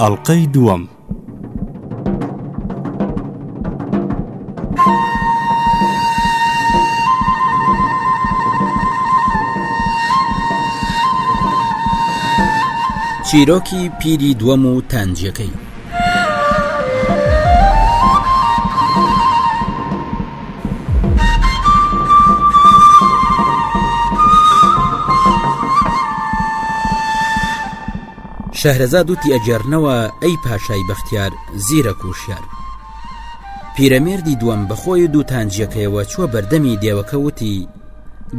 ئەڵقەی دووەم. چیرۆکی پیری دووەم و تانجیەکەی شەهرەزاد وتی ئەگەرنەوە ئەی پاشای بەختیار زیرە کوشیار پیرەمێردی دووەم بەخۆی دوو تانجیەکەیەوە چوە بەردەمی دێوەکە وتی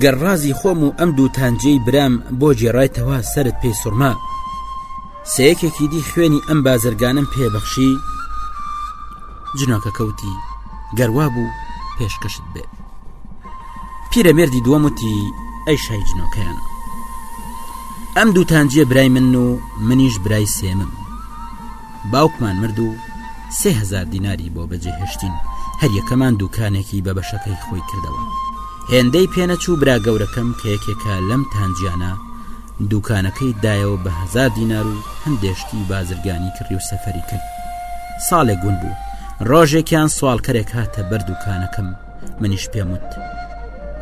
گەر ڕازی خۆم و ئەم دوو تانجەی برام بۆ جێڕایتەوە سرت پێی سوڕما سێیەکێکی دی خوێنی ئەم بازرگانم پێبەخشی جنۆکە کەوتی گەروا بوو پێشکەشت بێت پیرەمێردی دووەمتی ئەی شای جنۆکەیان ئەم دووتانجیە برای من و منیش برای سێمم باوکمان مرد و سهزار دیناری بۆ بەجێهێشتین هەر یەکەمان دوکانێکی بە بەشەکەی خۆی کردەوە هێندەی پێنەچوو برا گەورەکەم کە یەکێکە لەم تانجیانە دوکانەکەی دایەوە بە هەزار دینار و هەندێ شتی بازرگانی کڕی و سەفەری کرد ساڵێک گون بوو ڕۆژێکیان سوالکەرێک هاتە بەر دوکانەکەم منیش پێم وت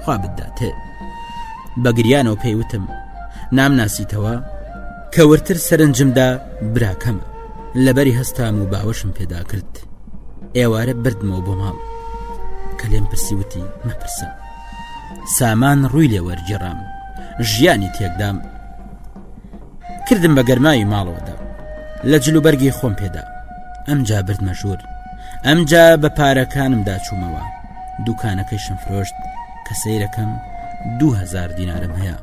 خوا بداتێ بەگریانەوە پێیوتم نامناسیتەوە کەورتر سەرنجمدا براکەمە لەبەری هەستام و باوەشم پێدا کرد ئێوارە بردمەوە بۆ ماڵ کە لێم پرسی وتی مەپرسە سامان ڕووی لێ وەرگێڕام ژیانی تێکدام کردم بە گەرماوی ماڵەوەدا لە جلوبەرگی خۆم پێدا ئەم جا برد مەژور ئەمجا بە پارەکانمدا چوومەوە دوکانەکەی شەمفرۆشت کە سیرەکەم دوهزار دینارم هەیە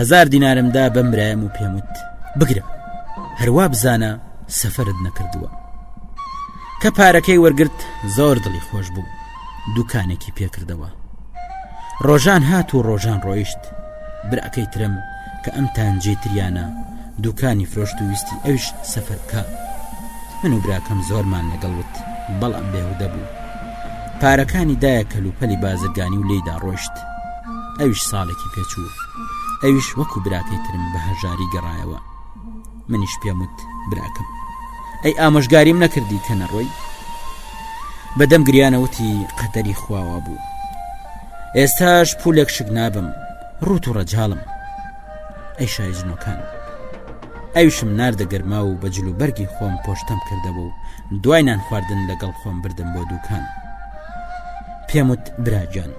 هزار دینارمدا بەم برایم و پێموت بگرە هەروا بزانە سەفرت نەکردووە کە پارەکەی وەرگرت زۆر دڵی خۆش بوو دوکانێکی پێکردەوە ڕۆژان هات و ڕۆژان ڕۆیشت براکەی ترم کە ئەم تانجێ تریانە دوکانی فرۆشت و ویستی ئەوش سەفەر بکە من و براکەم زۆرمان لەگەڵ وت بەڵام بێهودە بوو پارەکانی دایە کەلوپەلی بازرگانی و لێدا ڕۆشت ئەوش ساڵێکی پێچوو ئەوش وەکو براکەی ترم بە هەژاری گەڕایەوە منیش پێم وت براکەم ئەی ئامۆژگاریم نەکردی کە نەڕۆی بەدەم گریانەوتی قەدەری خواوە بوو ئێستاش پولێک شک نابم ڕوت و ڕەجاڵم ئەی شای جنۆکان ئەوشم ناردە گەرما و بە جل و بەرگی خۆم پۆشتم کردەوە و دوای نان خواردن لەگەڵ خۆم بردم بۆ دوکان پێموت براجان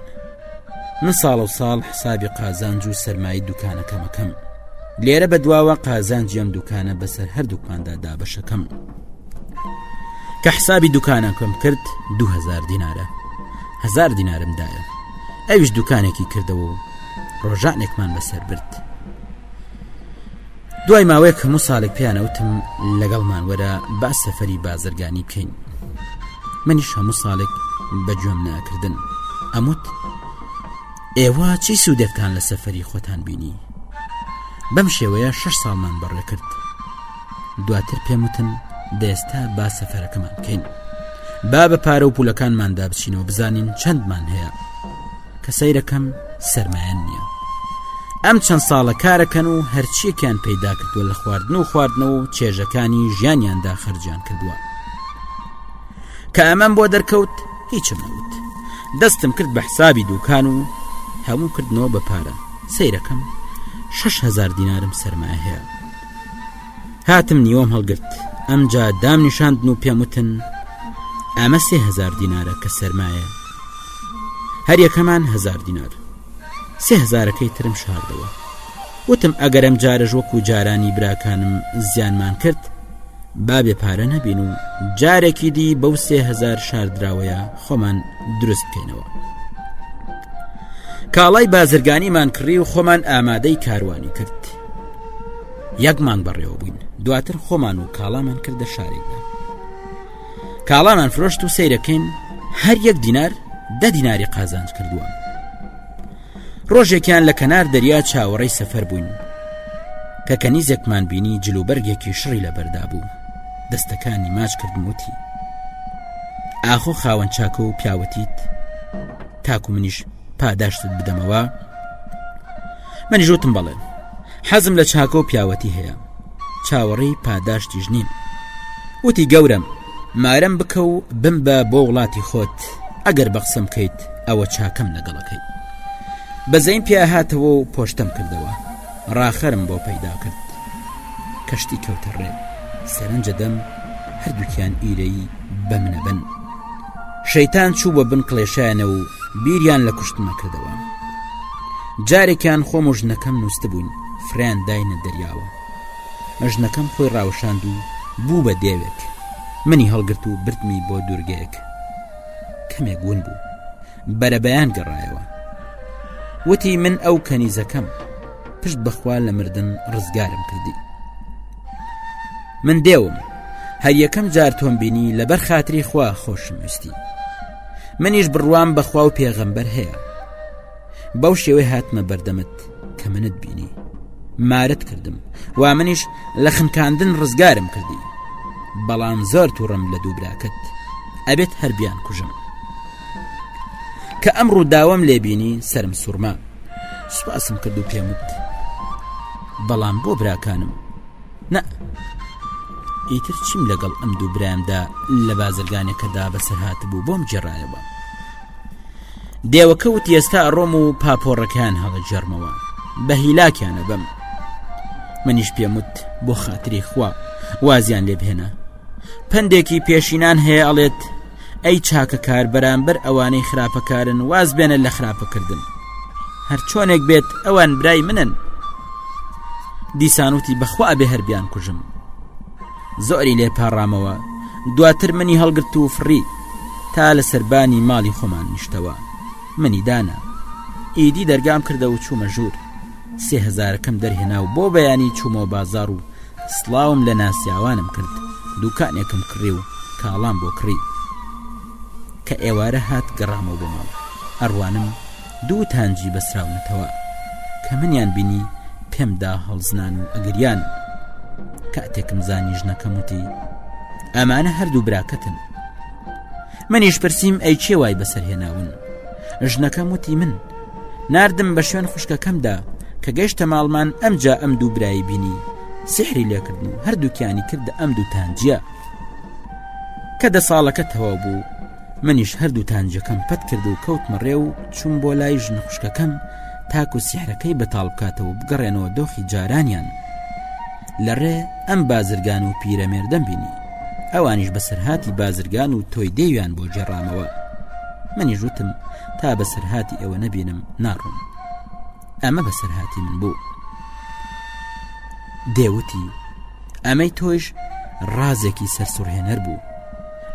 من ساڵە و ساڵ حسابی قازانج و سەرمایە دوکانەکەمەکەم لێرە بەدواوە قازانجیان دوکانە بەسەر هەردووکماندا دابەشەکەم کە حسابی دوکانەکەم کرد 2000 دینارە هزار دینارم دایە ئەویش دوکانێکی کردەوە و ڕۆژانێکمان بەسەر برد دوای ماوەیەک هەموو ساڵێک پێیانەوتم لەگەڵمان وەرە با سەفەری بازرگانی بکەین منیش هەموو ساڵێک بە گوێم ناکردن ئەموت ئێوە چی سوودێکتان لە سەفەری خۆتان بینی بەم شێوەیە شش ساڵمان بەڕێ کرد دواتر پێم وتن دەێستا با سەفەرەکەمان بکەین با بە پارە و پولەکانماندا بچینەوە بزانین چەندمان هەیە کە سەیرەکەم سەرمایەن نییە ئەم چەند ساڵە کارەکەن و هەرچیەکیان پەیدا کردووە لە خواردن و خواردنەوە و چێژەکانی ژیانیاندا خەرجیان کردووە کە ئەمەم بۆ دەرکەوت هیچم نەوت دەستم کرد بە حسابی دوکان و هەموو کردنەوە بە پارە سیرەکەم 6هزار دینارم سەرمایە هەیە هاتم نیوەم هەڵگرت ئەمجا دام نیشاندن و پێموتن ئەمە سێهزار دینارە کە سەرمایە هەریەکەمان هزار دینار سێ هزارەکەی ترم شاردەوە وتم ئەگەرم جارەش وەکو جارانی براکانم زیانمان کرد بابێ پارە نەبین و جارێکی دی بەو سێ هزار شاردراوەیە خۆمان دروست بکەینەوە کاڵای بازرگانیمان کڕی و خۆمان ئامادەی کاروانی کرد یەک مانگ بەڕێوە بووین دواتر خۆمان و کاڵامان کردە شارێکدا کاڵامان فرۆشت و سیرەکەین هەر یەک دینار دە دیناری قازانج کردووە ڕۆژێکیان لە کەنار دەریا چاوەڕێی سەفەر بووین کە کەنیزێکمان بینی جلوبەرگێکی شڕی لە بەردا بوو دەستەکانی ماچ کردموتی ئاخۆ خاوەن چاکە و پیاوەتیت تاکو منیش پاداشتت بدەمەوە منیش وتم بەڵێ حەزم لە چاکە و پیاوەتی هەیە چاوەڕێی پاداشتیش نیم وتی گەورم مارەم بکە و بمبە بۆ وڵاتی خۆت ئەگەر بە قسەم بکەیت ئەوە چاکەم لەگەڵەکەی بەزەین پیا هاتەوە و پۆشتم کردەوە ڕاخەرم بۆ پەیدا کرد کەشتی کەوتە ڕێ سەرنجەدەم هەردووکیان ئیرەی بەمنەبن شەیتان چوو بە بن کڵێشایانە و بیریان لە کوشتنە کردەوە جارێکیان خۆم و ژنەکەم نووسست بووین فریان داینە دەریاوە ژنەکەم خۆی ڕاوشاند و بوو بە دێوێک منی هەڵگرت و بردمی بۆ دوورگەیەک کەمێک ون بوو بەرەبەیان گەڕایەوە وتی من ئەو کەنیزەکەم پشت بەخوا لە مردن ڕزگارم کردی من دێوم هەر یەکەم جار تۆم بینی لەبەر خاتری خوا خۆشم ویستی منیش بڕوام بەخوا و پێغەمبەر هەیە بەو شێوەی هاتمە بەردەمت کە منت بینی مارت کردم و منیش لە خنکاندن ڕزگارم کردی بەڵام زۆر تووڕم لە دووبراکەت ئەبێت هەربیان کوژم کە ئەم ڕووداوەم لێبینی سرم سوورما سوپاسم کرد و پێمت بەڵام بۆ براکانم نە ئیتر چیم لەگەڵ ئەم دوو برایمدا لە بازرگانێکەدا بەسەر هاتبوو بۆم جێڕایەوە دێوەکەوت ئێستا ئەڕۆم و پاپۆڕەکان هەڵەجێڕمەوە بە هیلاکیانە بم منیش پێموت بۆ خاتری خوا وازیان لێبهێنە پندێکی پێشینان هەیە ئەڵێت ئەی چاکە کار بەرامبەر ئەوانەی خراپەکارن واز بێنە لە خراپەکردن هەر چۆنێک بێت ئەوان برای منن دیسانوتی بەخوا بێ هەربیان کوژم زۆری لێ پاڕامەوە دواتر منی هەڵگرت و فڕی تا لە سەربانی ماڵی خۆمان نیشتەوە منی دانا ئیدی دەرگام کردە و چوومە ژوور سێهزارەکەم دەرهێنا و بۆ بەیانی چوومەوە بازار و سلااوم لە ناسیاوانم کرد دوکانێکم کڕی و کاڵام بۆ کڕی کە ئێوارە هات گەڕامەوە بۆ ماڵ ئەڕوانم دوو تانجی بەسراونەتەوە کە منیان بینی پێم دا هەڵزنان و ئەگریان کاتێکم زانی ژنەکەم وتی ئەمانە هەردوو براکەتن منیش پرسییم ئەی چێ وای بەسەرهێناون ژنەکەم وتی من نردم بە شوێن خوشکەکەمدا کە گەشتە ماڵمان ئەمجا ئەم دوو برایی بینی سحری لێکردن و هەردووکیانی کردە ئەم دوو تانجیە کە دە ساڵەکە تەواو بوو منیش هەردوو تانجەکەم پەت کرد و کەوتمە ڕێ و چوم بۆ لای ژنە خوشکەکەم تاکو سیحرەکەی بەتاڵ بکاتەوە بگەڕێنەوە دۆخی جارانیان لە ڕێ ئەم بازرگان و پیرەمێردەم بینی ئەوانیش بەسەرهاتی بازرگان و تۆی دێویان بۆ جێڕامەوە منی ژوتم تا بەسەرهاتی ئەوە نەبینم ناڕوم ئەمە بەسەرهاتی من بوو دێوتی ئەمەی تۆیش ڕازێکی سەرسوڕهێنەر بوو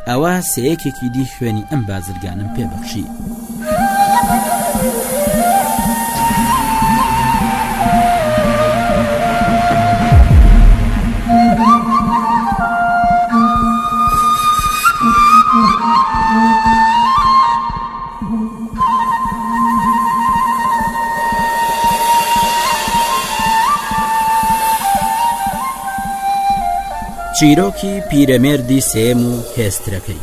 ئەوە سەیەکێکی دی خوێنی ئەم بازرگانم پێبەخشی. چیرۆکی پیرەمێردی سێم و هێسترەکەی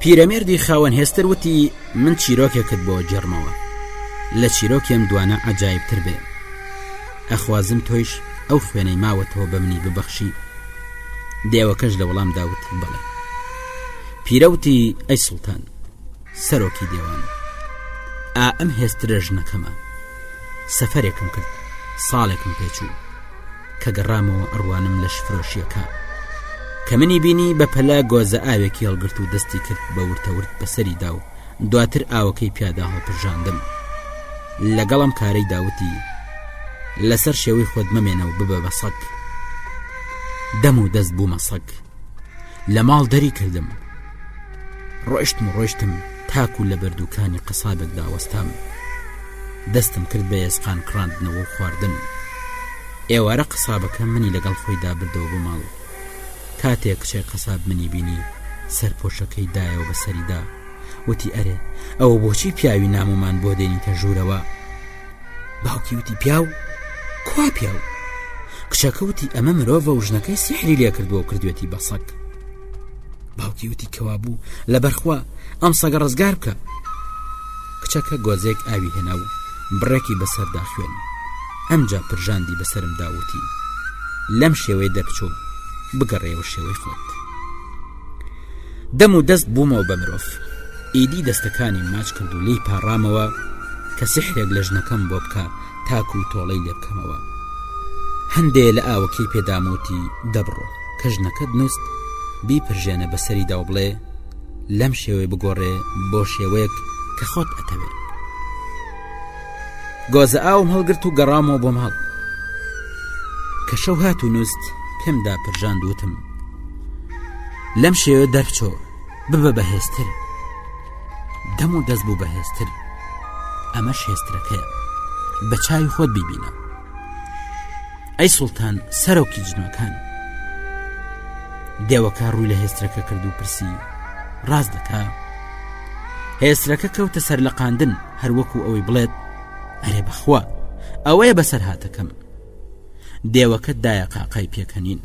پیرەمێردی خاوەن هێستر وتی من چیرۆکێکت بۆ جەرمەوە لە چیرۆکێم دوانە عجایبتر بێ ئەخوازم تۆیش ئەو خوێنەی ماوەتەوە بە منی ببەخشی دێوەکەش لە وەڵام داوت بڵێ پیرەوتی ئەی سوڵتان سەرۆکی دێوان ئا ئەم هێسترە ژنەکەمە سەفرێکم کرد ساڵێکم پێچوو کە گەڕامەوە ئەڕوانم لەش فرۆشیەکان کە منی بینی بە پەلا گۆزە ئاوێکی هەڵگرت و دەستی کرد بە ورتەورد بەسەری دا و دواتر ئاوەکەی پیادا هەڵپرژاندم لەگەڵم کارەی داوتی لەسەر شێوەی خۆت مەمێنە و ببە بە سەگ دەم و دەست بوومە سەگ لە ماڵ دەری کردم ڕۆشتم ڕۆشتم تاکو لە بەردووکانی قەسابێکدا وەستام دەستم کرد بە ئێسقان کڕاندنەوە و خواردن ئێوارە قەسابەکە منی لەگەڵ خۆی دابردەوە بۆ ماڵ کاتێک کچێک قەساب منی بینی سەرپۆشەکەی دایەوە بە سەریدا وتی ئەرێ ئەوە بۆچی پیاوی نامۆمان بۆ دێنیتە ژوورەوە باوکی وتی پیاو کوا پیاو کچەکەوتی ئەمە مرۆڤە و ژنەکەی سیحری لێکردووە و کردوێتی بەسەک باوکی وتی کەوا بوو لە بەرخوا ئەم سەگە ڕزگار بکە کچەکە گۆزێک ئاوی هێنا و بڕێکی بەسەردا خوێن ئەمجا پرژاندی بەسرم داوتی لەم شێوەی دەرچۆ بگەڕێەوە شێوەی خۆت دەم و دەست بوومەوە بە مرۆڤ ئیدی دەستەکانی ماچ کرد و لی پاڕامەوە کە سحرێک لە ژنەکەم بۆ بکە تاکو و تۆڵەی لێ بکەمەوە هەندێ لە ئاوەکەی پێداموتی دەبڕۆ کە ژنەکەت نووست بیپرژێنە بەسەریدا و بڵێ لەم شێوەی بگۆڕێ بۆ شێوەیەک کە خۆت ئەتەوێت گۆزە ئاوم هەڵگرت و گەڕامەوە بۆ ماڵ کە شەو هات و نووست پێمدا پرژاند وتم لەم شێوە دەرچۆ ببە بەهێزتر دەم و دەست بوو بەهێزتر ئەمەش هێسترەکەیە بە چاوی خۆت بیبینە ئەی سوڵتان سەرۆکی جنۆکان دێوەکە ڕووی لە هێسترەکە کرد و پرسی ڕاز دەکا هێسترەکە کەوتە سەر لە قاندن هەروەکو ئەوەی بڵێت ئەرێ بەخوا ئەوەیە بەسەر هاتەکەم دێوەکە دایە قاقای پێکەنین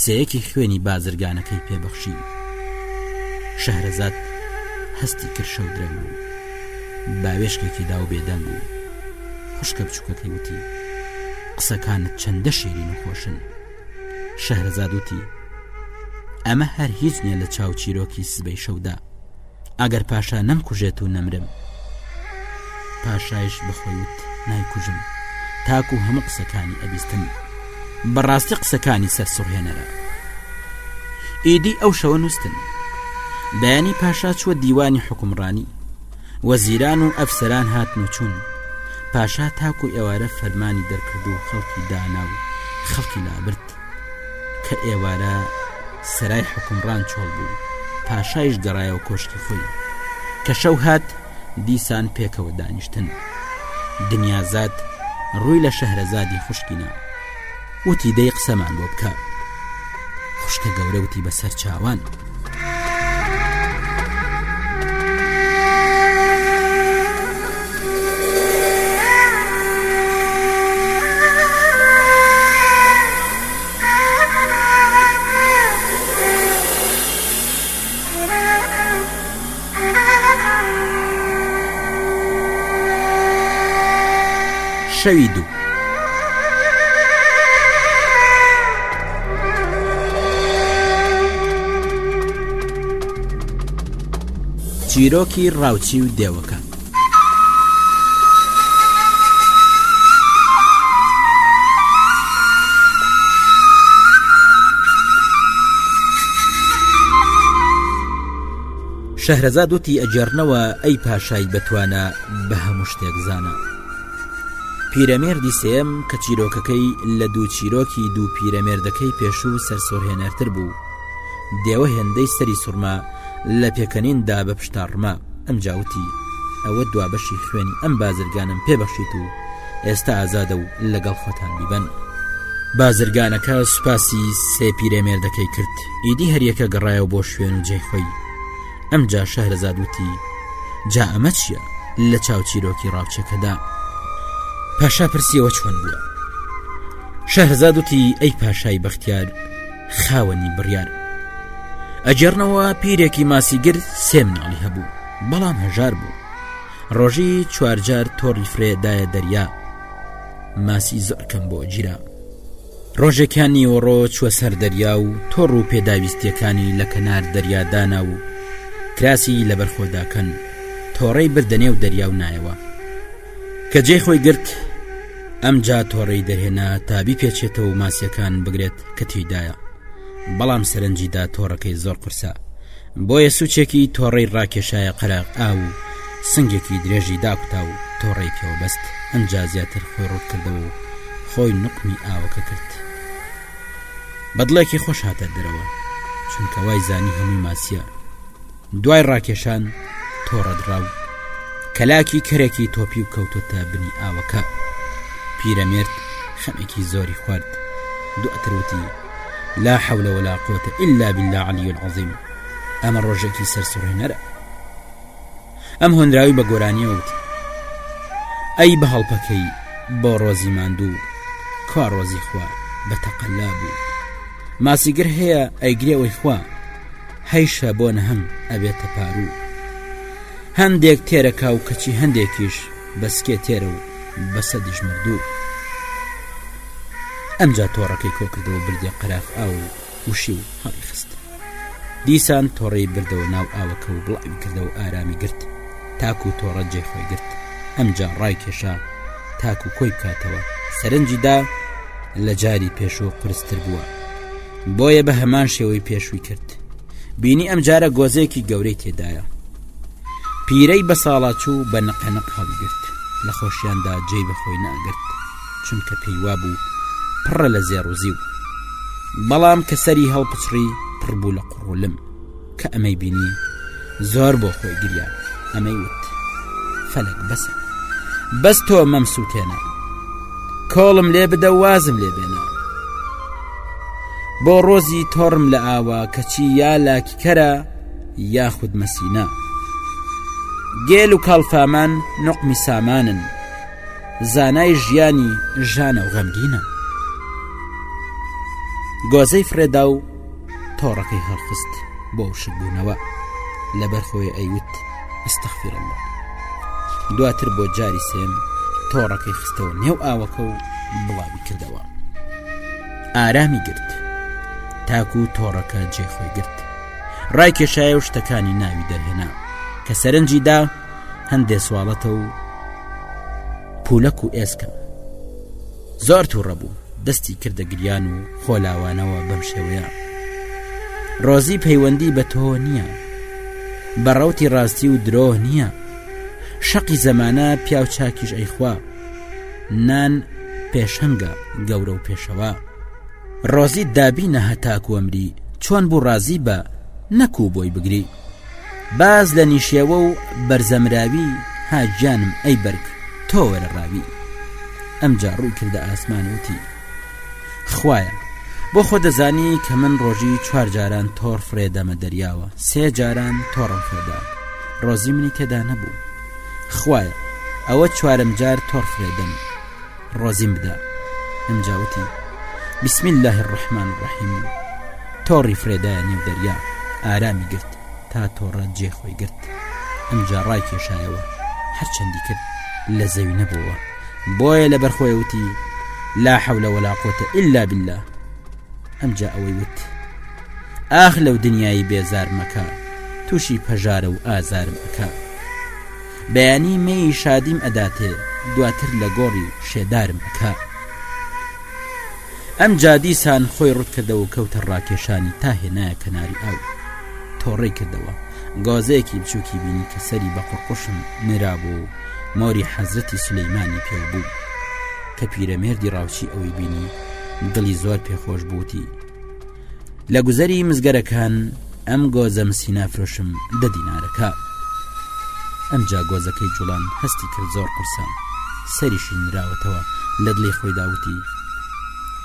سەیەکی خوێنی بازرگانەکەی پێبەخشی شەهرەزاد هەستی کرشە و درەنگ بوو باوێشکێکی داو بێدەنگ بوو خوشکە بچووکەکەی وتی قسەکانت چەندە شیرین و خۆشن شەهرزاد وتی ئەمە هەر هیچ نییە لە چاو چیرۆکی سبەی شەودا ئەگەر پاشا نەم کوژێت و نەمرم پاشایش بەخۆیوت نایکوژم تاکو هەموو قسەکانی ئەبیستن بەڕاستی قسەکانی سەر سڕهێنەرە ئیدی ئەو شەوە نووسن بەیانی پاشا چوە دیوانی حکومڕانی وەزیران و ئەفسەران هاتن و چوون پاشا تاکو ئێوارە فەرمانی دەرکرد و خەڵکی دانا و خەڵکی لابرد کە ئێوارە سەرای حکومڕان چۆڵ بوو پاشایش گەڕایەوە کۆشکی خۆی کە شەو هات دیسان پێکەوە دانیشتن دنیازات ڕووی لە شەهرەزادی خوشکینا وتی دەی قسەمان بۆ بکە خوشکە گەورە وتی بەسەر چاوان شەوی دوو. چیرۆکی ڕاوچی و دێوەکە شەهرەزاد وتی ئەگێڕنەوە ئەی پاشای بەتوانا بە هەموو شتێک زانا پیرەمێردی سێم کە چیرۆکەکەی لە دوو چیرۆکی دوو پیرەمێردەکەی پێشوو سەرسۆرهێنەرتر بوو دێوە هێندەی سەری سوڕما لە پێکەنیندا بە پشتاڕما ئەم جاوتی ئەوە دوا بەشی خوێنی ئەم بازرگانم پێبەخشیت و ئێستا ئازادە و لەگەڵ خۆتان بیبەن بازرگانەکە سوپاسی سێ پیرەمێردەکەی کرد ئیدی هەریەکە گەڕایەوە بۆ شوێن و جێی خۆی ئەم جا شەهرزاد وتی جا ئەمە چییە لە چاو چیرۆکی ڕاوچەکەدا پاشا پرسیەوە چۆن بووە شەهرزاد وتی ئەی پاشای بەختیار خاوەنی بڕیار ئەجێڕنەوە پیرێکی ماسیگر سێ مناڵی هەبوو بەڵام هەژار بوو ڕۆژی چوارجار تۆڕی فرێدایە دەریا ماسی زۆر کەم بۆ گیرا ڕۆژێکیان نیوەڕۆ چووە سەر دەریا و تۆڕ و پێداویستیەکانی لە کەنار دەریادانا و کراسی لەبەرخۆداکەن تۆڕەی بردە نێو دەریا و نایەوە کە جێ خۆی گرت ئەمجا تۆڕی دەهێنا تا بیپێچێتەوە ماسیەکان بگرێت کە تێدایە بەڵام سەرنجیدا تۆڕەکەی زۆر قرسە بۆیە سوچێکی تۆڕی ڕاکێشایە قەراق ئاو و سنگێکی درێژی داکوتا و تۆڕی پێوەبەست ئەجا زیاتر خۆی ڕوت کردەوە و خۆی نقمی ئاوەکە کرد بەدڵێکی خۆش هاتە دەرەوە چونکە وای زانی هەمووی ماسیە دوای ڕاکێشان تۆڕەدراو کەلاکی کەرێکی تۆپی و کەوتۆتە بنی ئاوەکە پیرەمێرد خەمێکی زۆری خوارد دواتروتی لا حولەوەلا قوتە ئللا بلا علیون عظیم ئەمە ڕۆژێکی سەرسوڕێنەرە ئەم هۆنراوی بە گۆرانیەوت ئەی بە هەڵپەکەی بۆ ڕۆزی ماندوو کوا ڕۆزی خوا بە تەقللا بوو ماسیگر هەیە ئەیگرێەوەی خوا هەیشە بۆ نەهەنگ ئەبێتە پاروو هەندێک تێرە کاو کەچی هەندێکیش بەسکێ تێرە و بەسە دژمردوو ئەمجا تۆڕەکەی کۆکردەوە بردە قەراف ئاو و وشی و هەڵی خست دیسان تۆڕی بردەوە ناو ئاوەکە و بڵاوی کردەوە ئارامی گرت تاکو تۆڕە جێخۆی گرت ئەمجا ڕای کێشا تاکو کۆی بکاتەوە سەرنجیدا لە جاری پێشوو قرستر بووە بۆیە بە هەمان شێوەی پێشووی کرد بینی ئەم جارە گۆزێکی گەورەی تێدایە پیرەی بە ساڵاچوو بە نقەنق هەڵگرت لە خۆشیاندا جێی بەخۆی ناگرت چونکە پێیوا بوو پڕە لە زێڕوزی و بەڵام کە سەری هەڵپچڕی پڕبوو لە قڕولم کە ئەمەی بینی زۆر بۆ خۆی گریا ئەمەی وت فەلک بەسە بەس تۆ مەم سووتێنە کۆڵم لێ بدە وازم لێ بێنە بۆ ڕۆزی تۆڕم لە ئاوا کەچی یا لاکیکەرە یاخود مەسینە گێل و کاڵفامان نقمی سامانن زانای ژیانی ژانە و غەمگینە گۆزەی فرێدا و تۆڕەکەی هەڵخست بۆ شبوونەوە لەبەر خۆی ئەیوت استخفر الله دواتر بۆ جاری سێم تۆڕەکەی خستەوە نێو ئاوەکە و بڵاوی کردەوە ئارامی گرت تاکو و تۆڕەکە جێخۆی گرت ڕای کێشایە و شتەکانی ناوی دەرهێنا کە سەرنجی دا هەندێ سواڵەتە و پولەک و ئێسکە زۆر تووڕە بوو دەستی کردە گریان و خۆلاوانەوە بەم شێوەیە ڕۆزی پەیوەندی بە تۆ نییە بە ڕوتی ڕاستی و درۆ نییە شەقی زەمانە پیاو چاکیش ئەیخوا نان پێشەنگە گەورە و پێشەوە ڕۆزی دابینە هەتاکوەمری چۆن بوو ڕازی بە نەکوو بۆی بگری باز لە نیشێوە و بەرزەمراوی ها گیانم ئەی بەرگ تۆ وەرە ڕاوی ئەمجا ڕووی کردە ئاسمان وتی خوایە بۆ خۆ دەزانی کە من ڕۆژی چوار جاران تۆڕ فرێدەمە دەریاوە سێ جاران تۆڕم فرێدا ڕۆزی منی تێدا نەبوو خوایە ئەوە چوارم جار تۆڕ فرێدەم ڕۆزیم بدە ئەمجا وتی بسم الله الرحمن الرحیم تۆڕی فرێدایە نێو دەریا ئارامی گرت تا تۆڕە جێ خۆی گرت ئەمجا ڕای کێشایەوە هەرچەندی کرد لە زەوی نەبووە بۆیە لە بەرخۆیوتی لا حەولە ولا قوتە ئللا بالله ئەمجا ئەوەی وت ئاخ لەو دنیای بێزار مەکە تووشی پەژارە و ئازارم ئەکە بەیانی مێی شادیم ئەداتێ دواتر لە گۆڕی شێدارم ئەکا ئەم جا دیسان خۆی ڕوت کردەوە و کەوتە ڕاکێشانی تا هێنایە کەناری ئاو تۆڕی کردەوە گۆزەیەکی بچووکی بینی کە سەری بە قڕقشم نرابوو و مۆری حەزرەتی سلەیمانی پێ بوو کە پیرەمێردی ڕاوچی ئەوەی بینی دڵی زۆر پێخۆش بووتی لە گوزەری مزگەرەکان ئەم گۆزەم سینافرۆشم دە دینارەکە ئەمجا گۆزەکەی جوڵان هەستی کرد زۆر قرسە سەریشی نراوەتەوە لە دڵی خۆی داوتی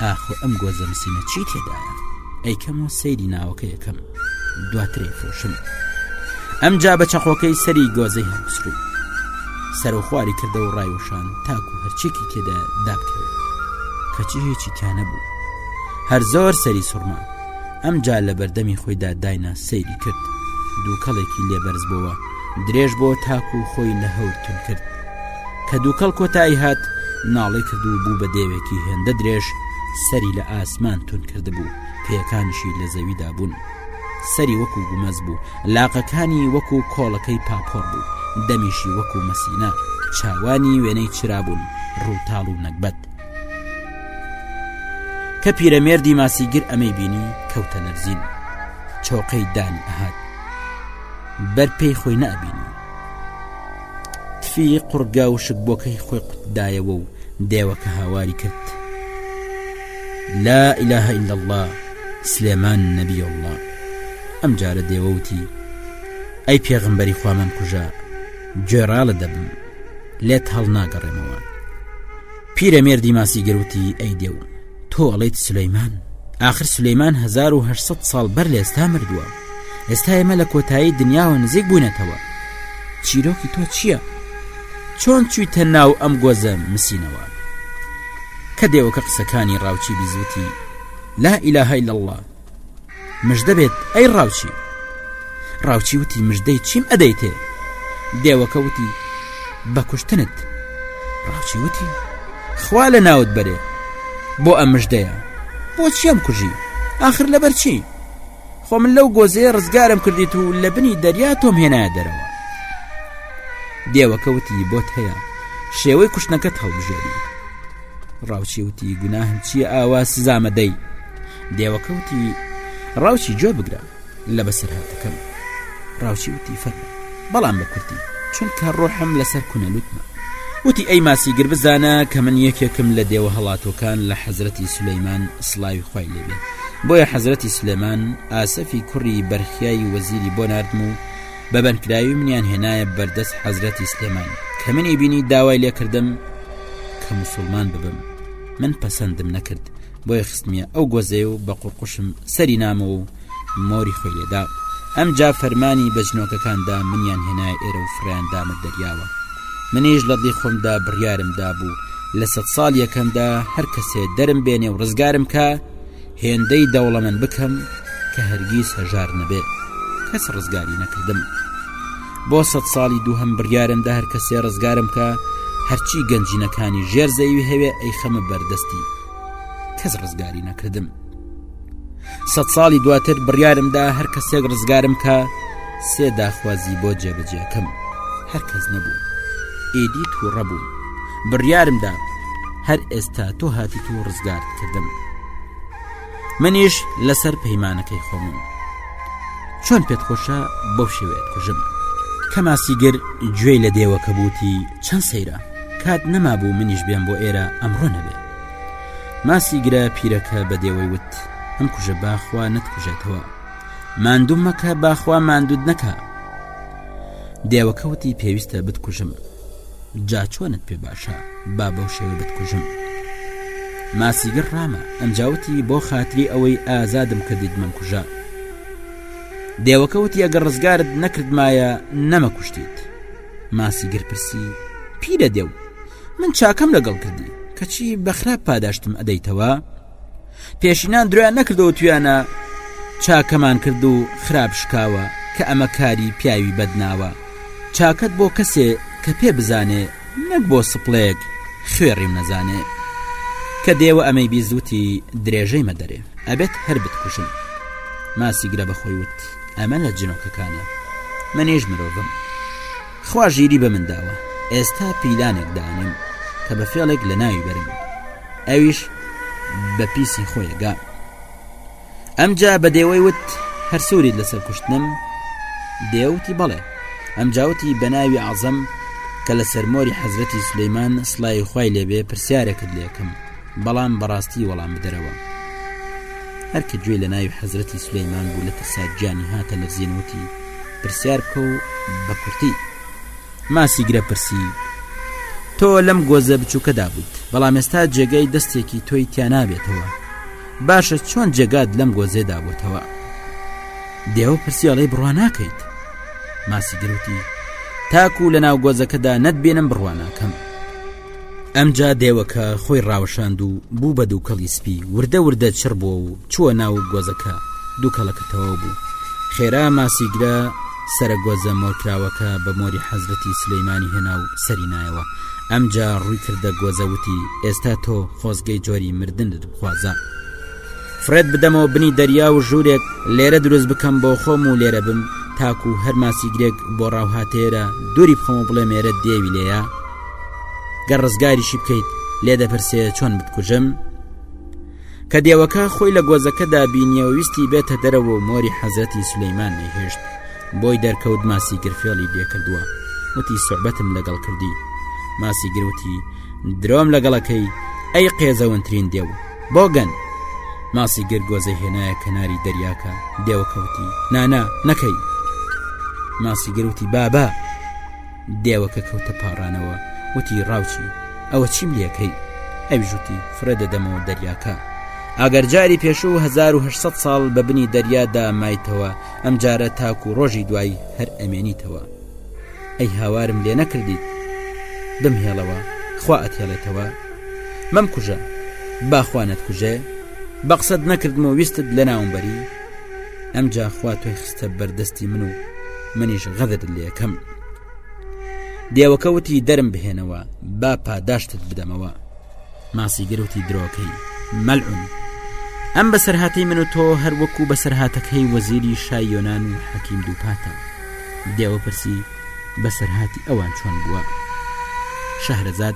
ئاخۆ ئەم گۆزە مسینە چی تێدایە ئەیکەم و سەیری ناوەکە یەکەم دواترێ فرۆشم ئەم جا بە چەقۆکەی سەری گۆزەی هەڵسری سەر و خواری کردە و ڕایوشان تاکو هەرچێکی تێدا دابکەوێت کەچی هیچی تیانە بوو هەر زۆر سەری سوڕمان ئەم جا لە بەردەمی خۆیدا داینا سەیری کرد دووکەڵێکی لێبەرز بووە درێژ بۆ تاکو و خۆی لە هەورتون کرد کە دووکەڵ کۆتایی هات ناڵی کرد و بوو بە دێوێکی هێندە درێژ سەری لە ئاسمان تون کردبوو پێەکانشی لە زەویدا بوون سەری وەکو گومەز بوو لاقەکانی وەکو کۆڵەکەی پاپۆر بوو دەمیشی وەکو مەسینا چاوانی وێنەی چرابوون ڕووتاڵ و نەگبەت کە پیرەمێردی ماسیگر ئەمەی بینی کەوتە نەرزین چۆقەی دانی ئەهات بەر پێی خۆی نابینی تفی قڕگا و شک بۆکەی خۆی قوتدایەوە و دێوەکە هاواری کرد لا إله إلا الله سلێمان نەبی الله ئەم جارە دێوەوتی ئەی پێغمبەری خوامان کوژە گوێڕاڵە دەبم لێت هەڵ ناگەڕێمەوە پیرەمێردی ماسیگر وتی ئەی دێو تۆ ئەڵێیت سلەیمان آخر سلەیمان 1970 ساڵ بەر لە ئێستا مردووە ئێستا ئێمە لە کۆتایی دنیاوە نزیک بوونەتەوە چیرۆکی تۆ چییە؟ چۆن چویتە ناو ئەم گۆزە مسینەوە کە دێوەکە قسەکانی ڕاوچی بیزوتی لا ئیلاهای لەله مژدە بێت ئەی ڕاوچی ڕاوچی وتی مژدەی چیم ئەدەی تێ دێوەکە وتی بە کوشتنت ڕاوچی وتی خوا لە ناوت بەرێ بۆ ئەم مژدەیە بۆ چیم کوژی آخر لەبەر چی خۆ من لەو گۆزەیە ڕزگارم کردیت و لە بنی دەریا تۆم هێنایە دەرەوە دێوەکەوتی بۆت هەیە شێوەی کوشتنەکەت هەڵبژێری ڕاوچێوتی گوناهم چییە ئاوا سزامەدەی دێوەکە وتی ڕاوچی گوێ بگرە لە بەسەرهاتەکەم ڕاوچی وتی فەر بەڵام بە کورتی چونکە ڕۆحم لەسەر کونە لوتمە وتی ئەی ماسی گر بزانە کە من یەکێکم لە دێوە هەڵاتۆکان لە حەزرەتی سلەیمان سلاوی خی لێبێ بۆیە حەزرەتی سلێمان ئاسەفی کوڕی بەرخیایی وەزیری بۆ نردم و بە بەنکراوی منیان هێنایە بەردەست حەزرەتی سلێمان کە منی بینی داوای لێکردم کە مسلمان ببم من پەسەندم نەکرد بۆیە خستمیە ئەو گۆزەیە و بە قوڕقوشم سەری نامەوە و مۆری خۆی لێدا ئەمجا فەرمانی بەجنۆکەکاندا منیان هێنای ئێرە و فڕیان دامە دەریاوە منیش لە دڵی خۆمدا بڕیارم دابوو لە سەد ساڵ یەکەمدا هەر کەسێ دەرم بێنێ و ڕزگارم کە هێندەی دەوڵەمەند بکەم کە هەرگیز هەژار نەبێ کەس ڕزگاری نەکردم بۆ سەد ساڵی دوو هەم بڕیارم دا هەر کەسێ ڕزگارم کە هەرچی گەنجینەکانی ژێر زەوی هەوێ ئەی خەمە بەردەستی کەس ڕزگاری نەکردم سە ساڵی دواتر بڕیارمدا هەر کەسێک ڕزگارم کە سێ داخوازی بۆ جێبەجێکەم هەر کەس نەبوو ئیدی تووڕە بوو بڕیارمدا هەر ئێستا تۆ هاتی تو ڕزگارت کردم منیش لەسەر پەیمانەکەی خۆمم چۆن پێت خۆشە بەو شێوێت کوژم کەماسیگر گوێی لە دێوەکە بوتی چەند سەیرە کات نەمابوو منیش بێم بۆ ئێرە ئەمڕۆ نەبێ ماسی گرە پیرەکە بە دێوەی وت ئەم کوژە باخوا نەتکوژێتەوە ماندوو مەکە باخوا ماندود نەکە دێوەکەوتی پێویستە بتکوژم جا چۆنت پێ باشە با بەو شێوە بتکوژم ماسیگر ڕامە ئەمجاوتی بۆ خاتری ئەوەی ئازادم کردیت من کوژە دێوەکەوتی ئەگەر ڕزگارت نەکردمایە نەمە کوشتیت ماسی گر پرسی پیرە دێو من چاکەم لەگەڵ کردی کەچی بەخراپ پاداشتم ئەدەیتەوە پێشینان درۆیان نەکردەوە تویانە چاکەمان کرد و خراپ شکاوە کە ئەمە کاری پیاوی بەدناوە چاکەت بۆ کەسێ کە پێ بزانێ نەک بۆ سپڵێک خوێڕیم نەزانێ کە دێوە ئەمەی بیزوتی درێژەی مەدەرێ ئەبێت هەر بتکوشم ماسیگرە بەخۆی وت ئەمە لە جنۆکەکانە منیش مرۆڤم خوا ژیری بە من داوە ئێستا پیلانێک دانیم کە بە فێڵێک لە ناوی بەرم ئەویش بە پیسی خۆیگا ئەمجا بە دێوەی وت هەر سووریت لەسەر کوشتنم دێوتی بەڵێ ئەم جاوتی بە ناوی عزم کە لە سەرمۆری حەزرەتی سلەیمان سلای خی لێبێ پرسیارەکرد لێکم بەڵام بەڕاستی وەڵام بدەرەوە هەرکە گوێ لە ناوی حەزرەتی سلەیمان بوو لە ترسا گیانی هاتە لە زیێنوتی پرسیار بکە و بە کورتی ماسی گرە پرسی تۆ لەم گۆزە بچووکەدا بوویت بەڵام ئێستا جێگەی دەستێکی تۆی تیانابێتەوە باشە چۆن جێگات لەم گۆزێدا بۆتەوە دێوە پرسیاڵی بڕوا ناکەیت ماسی گروتی تاکو لە ناو گۆزەکەدا نەتبێنم بڕواناکەم ئەمجا دێوەکە خۆی ڕاوەشاند و بوو بە دووکەڵی سپی وردە وردە چڕ بووە و چووە ناو گۆزەکە دووکەڵەکە تەواو بوو خێرا ماسیگرە سرە گۆزە مۆرکراوەکە بە مۆری حەزرەتی سلەیمانی هێنا و سەری نایەوە ئەمجا ڕووی کردە گۆزەوتی ئێستا تۆ خۆزگەی جۆری مردنت بخوازە فرێت بدەمەوە بنی دەریا و ژوورێک لێرە دروست بکەم بۆ خۆم و لێرە بم تاکو هەرماسی گرێک بۆ ڕاوهاتێرە دووری بخەمە بڵێ مێرە دێوی لێە گەر ڕزگاریشی بکەیت لێ دەپرسێ چۆن بتکوژم کە دێوەکە خۆی لە گۆزەکەدا بینیەوە ویستی بێتە دەرەوە و مۆری حەزەتی سلەیمان نەهێشت بۆی دەرکەوت ماسی گرفێڵی لێکردووە وتی سوعبەتم لەگەڵ کردی ماسی گروتی درۆم لەگەڵەکەی ئەی قێزەونترین دێو بۆ گەن ماسی گر گۆزە هێنایە کەناری دەریاکە دێوەکەوتی نانا نەکەی ماسی گروتی بابە دێوەکە کەوتە پاڕانەوە وتی ڕاوچی ئەوە چیم لەکەی ئەوی ژووتی فرە دەدەمەوە دەریاکە ئەگەر جاری پێشوو 1970 ساڵ بە بنی دەریادا مایتەوە ئەم جارە تاکو و ڕۆژی دوایی هەر ئەمێنیتەوە ئەی هاوارم لێ نەکردیت بمهێڵەوە خوا ئەتێڵێتەوە مەم کوژە باخوانت کوژێ بە قسەت نەکردم و ویستت لە ناوم بەری ئەم جاخوا تۆی خستە بەردەستی من و منیش غەدر لەکەم دێوەکەوتی دەرم بهێنەوە با پاداشتت بدەمەوە ماسی گرفتی درۆکەی مەلعون ئەم بەسەرهاتی من و تۆ هەروەکو بەسەرهاتەکەی وەزیری شای یۆناان و حەکیم دووپاتە دێوە پرسی بەسەرهاتی ئەوان چۆن بووە شەهرەزاد